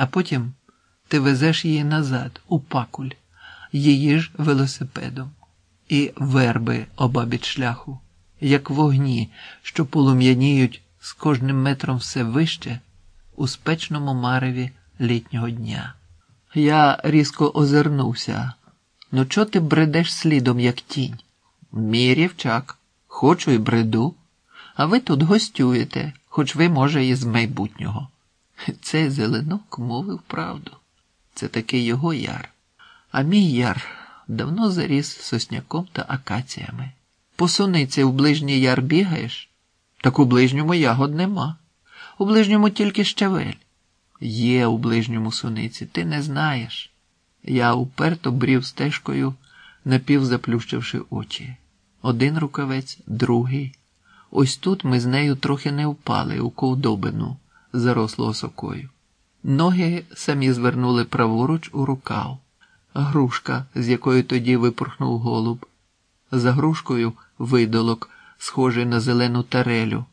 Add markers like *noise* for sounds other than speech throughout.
а потім ти везеш її назад, у пакуль, її ж велосипедом, і верби обабіч шляху, як вогні, що полум'яніють з кожним метром все вище у спечному мареві літнього дня. Я різко озирнувся. Ну, чого ти бредеш слідом, як тінь? Мій рівчак, хочу і бреду, а ви тут гостюєте, хоч ви, може, і з майбутнього. *laughs* Цей зеленок мовив правду. Це такий його яр. А мій яр давно заріс сосняком та акаціями. По суниці в ближній яр бігаєш, так у ближньому ягод нема. У ближньому тільки щавель. Є у ближньому суниці, ти не знаєш. Я уперто брів стежкою, напівзаплющивши очі. Один рукавець, другий. Ось тут ми з нею трохи не впали у ковдобину, зарослого сокою. Ноги самі звернули праворуч у рукав. Грушка, з якої тоді випорхнув голуб. За грушкою видолок, схожий на зелену тарелю,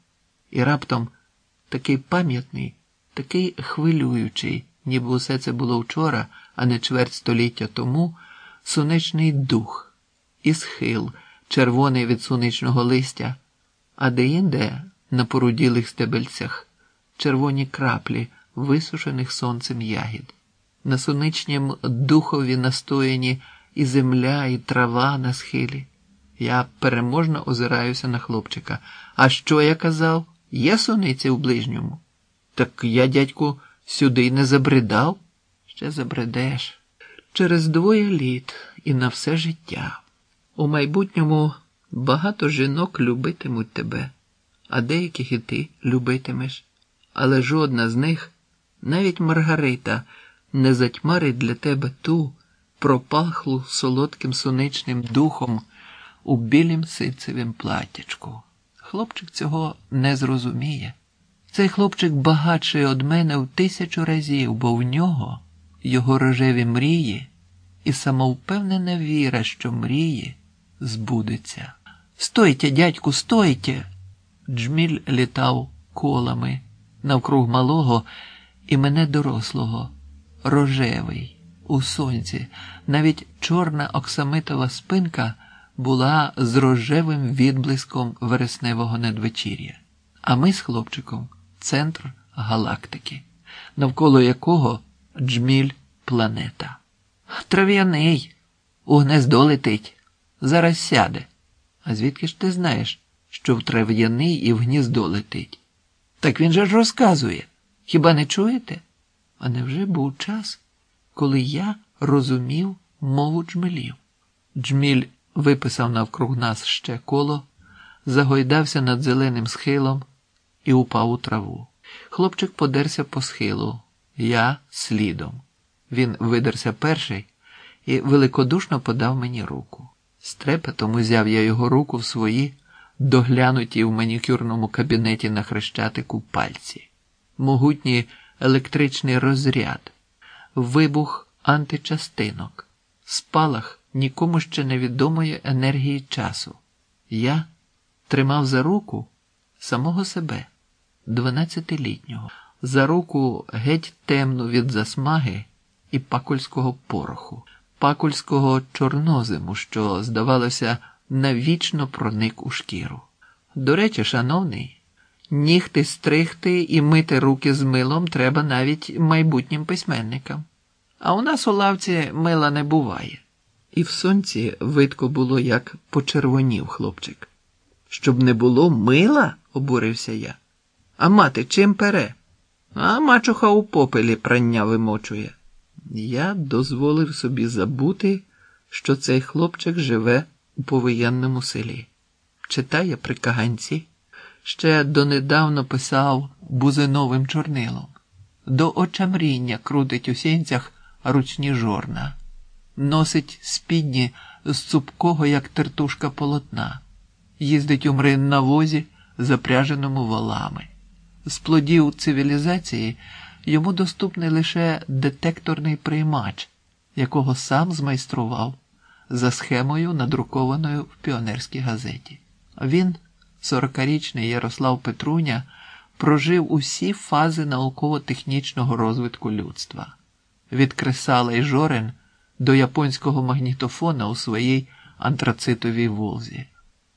і раптом такий пам'ятний, такий хвилюючий, ніби усе це було вчора, а не чверть століття тому, сонячний дух і схил, червоний від сонячного листя, а деінде на поруділих стебельцях червоні краплі висушених сонцем ягід. На соничнім духові настояні і земля, і трава на схилі. Я переможно озираюся на хлопчика. А що я казав? Є суниці в ближньому? Так я, дядьку, сюди й не забридав? Ще забредеш. Через двоє літ і на все життя. У майбутньому багато жінок любитимуть тебе, а деяких і ти любитимеш. Але жодна з них, навіть Маргарита, не затьмарить для тебе ту пропахлу солодким сонячним духом у білім ситцевім платтячку. Хлопчик цього не зрозуміє. Цей хлопчик багатший од мене в тисячу разів, бо в нього його рожеві мрії і самовпевнена віра, що мрії збудеться. Стойте, дядьку, стойте! Джміль літав колами навкруг малого і мене дорослого, рожевий, у сонці, навіть чорна оксамитова спинка була з рожевим відблиском вересневого надвечір'я. А ми з хлопчиком центр галактики, навколо якого джміль планета. Трав'яний, у гнездо летить, зараз сяде. А звідки ж ти знаєш, що в трав'яний і в гніздо летить? Так він же ж розказує. Хіба не чуєте? А невже був час, коли я розумів мову джмелів? Джміль виписав навкруг нас ще коло, загойдався над зеленим схилом і упав у траву. Хлопчик подерся по схилу, я слідом. Він видерся перший і великодушно подав мені руку. З трепетом узяв я його руку в свої, доглянуті в манікюрному кабінеті на хрещатику пальці, могутній електричний розряд, вибух античастинок, спалах нікому ще невідомої енергії часу. Я тримав за руку самого себе, дванадцятилітнього, за руку геть темну від засмаги і пакульського пороху, пакульського чорнозиму, що, здавалося, навічно проник у шкіру. До речі, шановний, нігти стригти і мити руки з милом треба навіть майбутнім письменникам. А у нас у лавці мила не буває. І в сонці видко було, як почервонів хлопчик. Щоб не було мила, обурився я. А мати чим пере? А мачуха у попелі прання вимочує. Я дозволив собі забути, що цей хлопчик живе у повоєнному селі. Читає при каганці, ще донедавна писав бузиновим чорнилом. До очамріння крутить у сінцях ручні жорна, носить спідні з цупкого, як тертушка полотна, їздить у мрин на возі, запряженому волами. З плодів цивілізації йому доступний лише детекторний приймач, якого сам змайстрував за схемою, надрукованою в піонерській газеті. Він, сорокарічний Ярослав Петруня, прожив усі фази науково-технічного розвитку людства від кресала і жорен до японського магнітофона у своїй антрацитовій Волзі.